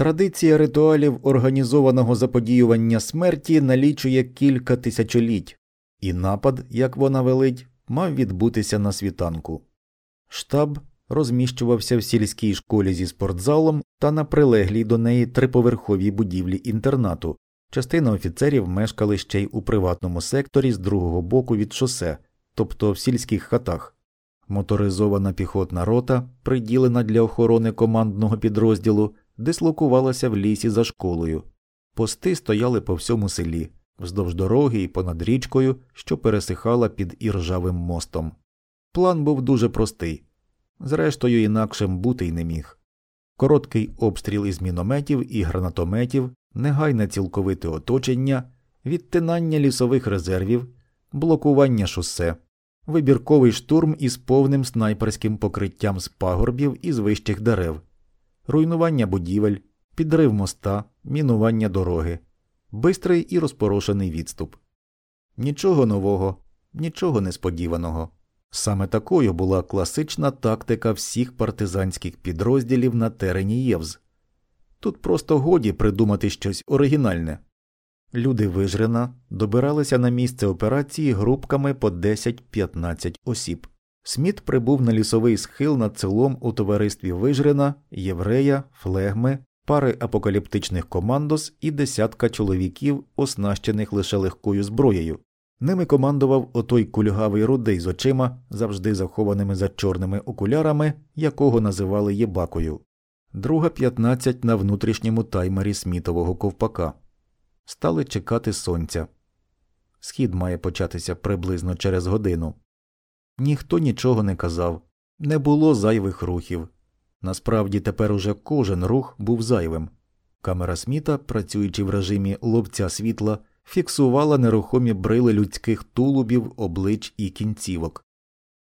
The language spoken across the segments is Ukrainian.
Традиція ритуалів організованого заподіювання смерті налічує кілька тисячоліть, і напад, як вона велить, мав відбутися на світанку. Штаб розміщувався в сільській школі зі спортзалом та на прилеглій до неї триповерховій будівлі інтернату. Частина офіцерів мешкали ще й у приватному секторі з другого боку від шосе, тобто в сільських хатах. Моторизована піхотна рота, приділена для охорони командного підрозділу, дислокувалася в лісі за школою. Пости стояли по всьому селі, вздовж дороги і понад річкою, що пересихала під іржавим мостом. План був дуже простий зрештою, інакшим бути й не міг. Короткий обстріл із мінометів і гранатометів, негайне цілковите оточення, відтинання лісових резервів, блокування шосе, вибірковий штурм із повним снайперським покриттям з пагорбів і з вищих дерев, руйнування будівель, підрив моста, мінування дороги, бистрий і розпорошений відступ. Нічого нового, нічого несподіваного. Саме такою була класична тактика всіх партизанських підрозділів на терені Євз. Тут просто годі придумати щось оригінальне. Люди Вижрина добиралися на місце операції групками по 10-15 осіб. Сміт прибув на лісовий схил над селом у товаристві Вижрина, Єврея, Флегми, пари апокаліптичних командос і десятка чоловіків, оснащених лише легкою зброєю. Ними командував отой кульгавий рудий з очима, завжди захованими за чорними окулярами, якого називали єбакою. Друга 15 на внутрішньому таймері смітового ковпака. Стали чекати сонця. Схід має початися приблизно через годину. Ніхто нічого не казав, не було зайвих рухів. Насправді тепер уже кожен рух був зайвим. Камера сміта, працюючи в режимі ловця світла, фіксувала нерухомі брили людських тулубів, облич і кінцівок.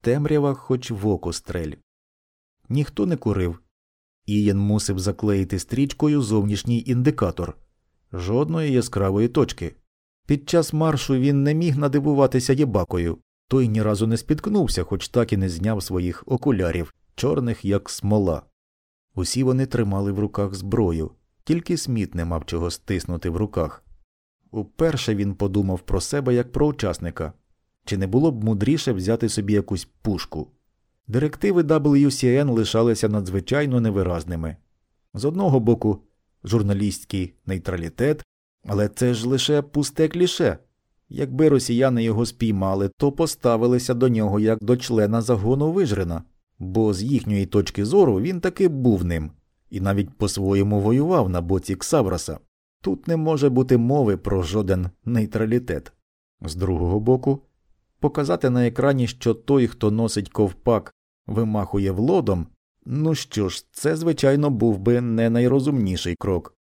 Темрява хоч в око стрель. Ніхто не курив. Ієн мусив заклеїти стрічкою зовнішній індикатор жодної яскравої точки. Під час маршу він не міг надивуватися єбакою, той ні разу не спіткнувся, хоч так і не зняв своїх окулярів, чорних, як смола. Усі вони тримали в руках зброю, тільки сміт не мав чого стиснути в руках. Уперше він подумав про себе як про учасника чи не було б мудріше взяти собі якусь пушку. Директиви WCN лишалися надзвичайно невиразними. З одного боку, журналістський нейтралітет, але це ж лише пусте кліше. Якби росіяни його спіймали, то поставилися до нього як до члена загону Вижрина, бо з їхньої точки зору він таки був ним і навіть по-своєму воював на боці Ксавраса. Тут не може бути мови про жоден нейтралітет. З другого боку, показати на екрані, що той, хто носить ковпак, вимахує влодом, ну що ж, це, звичайно, був би не найрозумніший крок.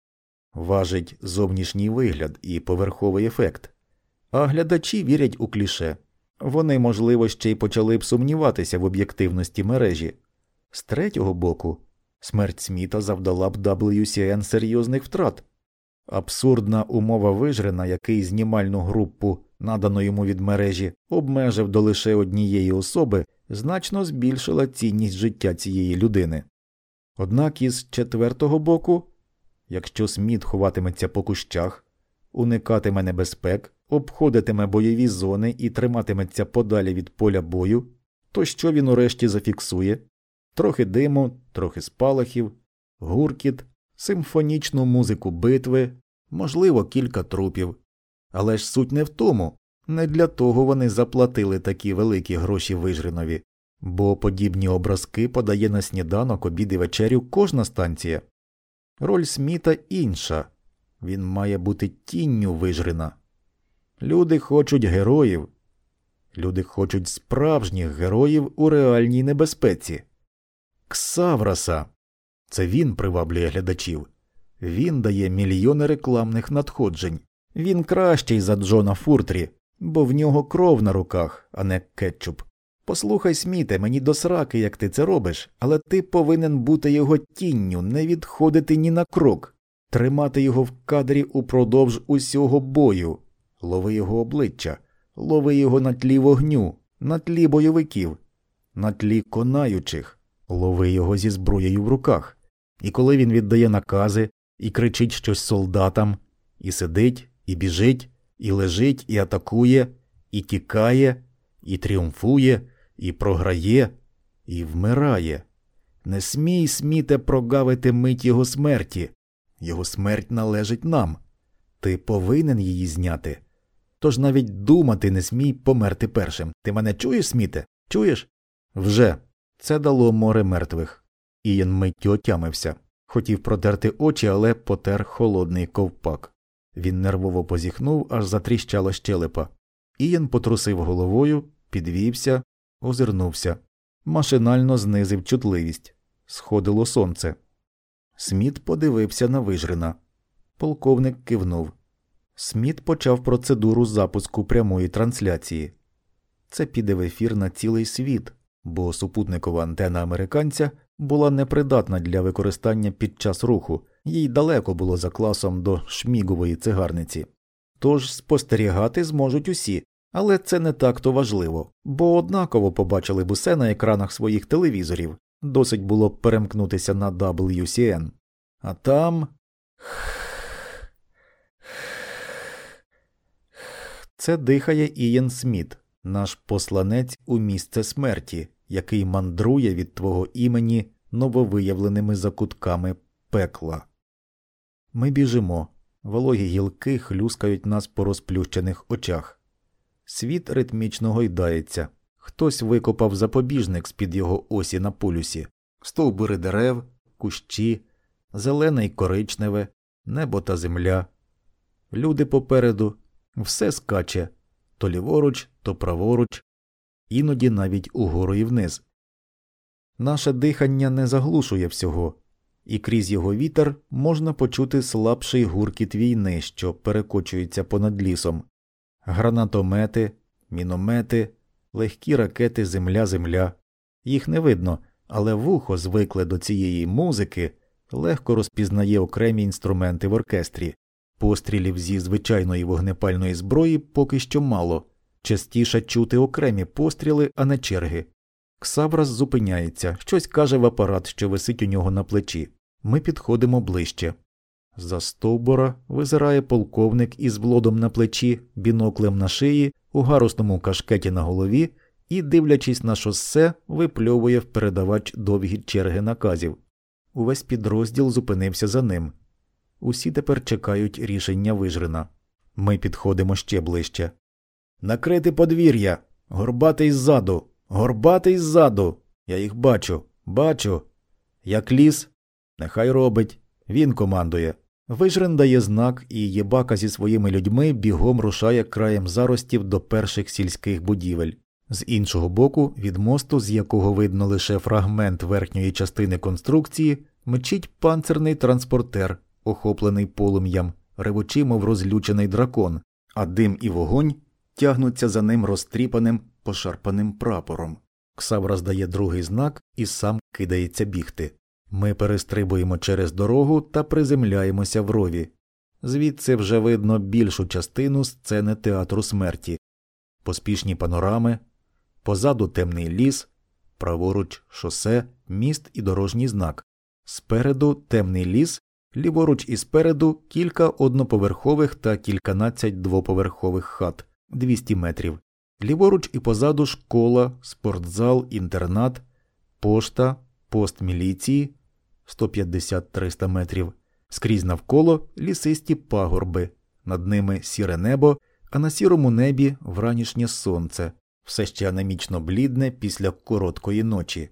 Важить зовнішній вигляд і поверховий ефект. А глядачі вірять у кліше. Вони, можливо, ще й почали б сумніватися в об'єктивності мережі. З третього боку, смерть Сміта завдала б WCN серйозних втрат. Абсурдна умова вижрена, який знімальну групу, надану йому від мережі, обмежив до лише однієї особи, значно збільшила цінність життя цієї людини. Однак із четвертого боку, якщо Сміт ховатиметься по кущах, уникатиме небезпек, обходитиме бойові зони і триматиметься подалі від поля бою, то що він урешті зафіксує трохи диму, трохи спалахів, гуркіт, симфонічну музику битви, можливо, кілька трупів. Але ж суть не в тому, не для того вони заплатили такі великі гроші Вижринові, бо подібні образки подає на сніданок обід і вечерю кожна станція. Роль Сміта інша він має бути тінню Вижрина. Люди хочуть героїв, люди хочуть справжніх героїв у реальній небезпеці. Ксавраса. Це він приваблює глядачів. Він дає мільйони рекламних надходжень. Він кращий за Джона Фуртрі, бо в нього кров на руках, а не кетчуп. Послухай, сміте, мені до сраки, як ти це робиш, але ти повинен бути його тінню, не відходити ні на крок, тримати його в кадрі упродовж усього бою, лови його обличчя, лови його на тлі вогню, на тлі бойовиків, на тлі конаючих, лови його зі зброєю в руках. І коли він віддає накази, і кричить щось солдатам, і сидить, і біжить, і лежить, і атакує, і тікає, і тріумфує, і програє, і вмирає. Не смій, сміте, прогавити мить його смерті. Його смерть належить нам. Ти повинен її зняти. Тож навіть думати не смій померти першим. Ти мене чуєш, сміте? Чуєш? Вже. Це дало море мертвих. Ієн миттю отямився. Хотів протерти очі, але потер холодний ковпак. Він нервово позіхнув, аж затріщала щелепа. Ієн потрусив головою, підвівся, озирнувся, машинально знизив чутливість. Сходило сонце. Сміт подивився на вижрина. Полковник кивнув. Сміт почав процедуру запуску прямої трансляції. Це піде в ефір на цілий світ, бо супутникова антена американця була непридатна для використання під час руху, їй далеко було за класом до шмігової цигарниці. Тож спостерігати зможуть усі, але це не так то важливо, бо однаково побачили б усе на екранах своїх телевізорів, досить було б перемкнутися на WCN. А там. Це дихає Ієн Сміт, наш посланець у місце смерті, який мандрує від твого імені нововиявленими закутками пекла. Ми біжимо, вологі гілки хлюскають нас по розплющених очах. Світ ритмічно гойдається. Хтось викопав запобіжник з під його осі на полюсі, стовбури дерев, кущі, зелене й коричневе, небо та земля. Люди попереду все скаче то ліворуч, то праворуч, іноді навіть угору і вниз. Наше дихання не заглушує всього, і крізь його вітер можна почути слабший гуркіт війни, що перекочується понад лісом, гранатомети, міномети, легкі ракети Земля-Земля. Їх не видно, але вухо, звикле до цієї музики, легко розпізнає окремі інструменти в оркестрі. Пострілів зі звичайної вогнепальної зброї поки що мало, частіше чути окремі постріли, а не черги. Ксаврас зупиняється, щось каже в апарат, що висить у нього на плечі. Ми підходимо ближче. За стовбора визирає полковник із влодом на плечі, біноклем на шиї, у гарусному кашкеті на голові і, дивлячись на шосе, випльовує в передавач довгі черги наказів. Увесь підрозділ зупинився за ним. Усі тепер чекають рішення вижрина. Ми підходимо ще ближче. Накрити подвір'я. Горбатий ззаду. Горбатий ззаду. Я їх бачу, бачу. Як ліс, нехай робить. Він командує. Вижрин дає знак, і єбака зі своїми людьми бігом рушає краєм заростів до перших сільських будівель. З іншого боку, від мосту, з якого видно лише фрагмент верхньої частини конструкції, мчить панцерний транспортер, охоплений полум'ям, ревучи, мов розлючений дракон, а дим і вогонь тягнуться за ним розтріпаним, пошарпаним прапором. Ксавра здає другий знак і сам кидається бігти. Ми перестрибуємо через дорогу та приземляємося в рові. Звідси вже видно більшу частину сцени театру смерті, поспішні панорами, позаду темний ліс, праворуч шосе, міст і дорожній знак, спереду темний ліс, ліворуч і спереду кілька одноповерхових та кільканадцять двоповерхових хат 200 метрів, ліворуч і позаду школа, спортзал, інтернат, пошта, пост міліції 150-300 метрів, скрізь навколо лісисті пагорби, над ними сіре небо, а на сірому небі вранішнє сонце, все ще анемічно блідне після короткої ночі.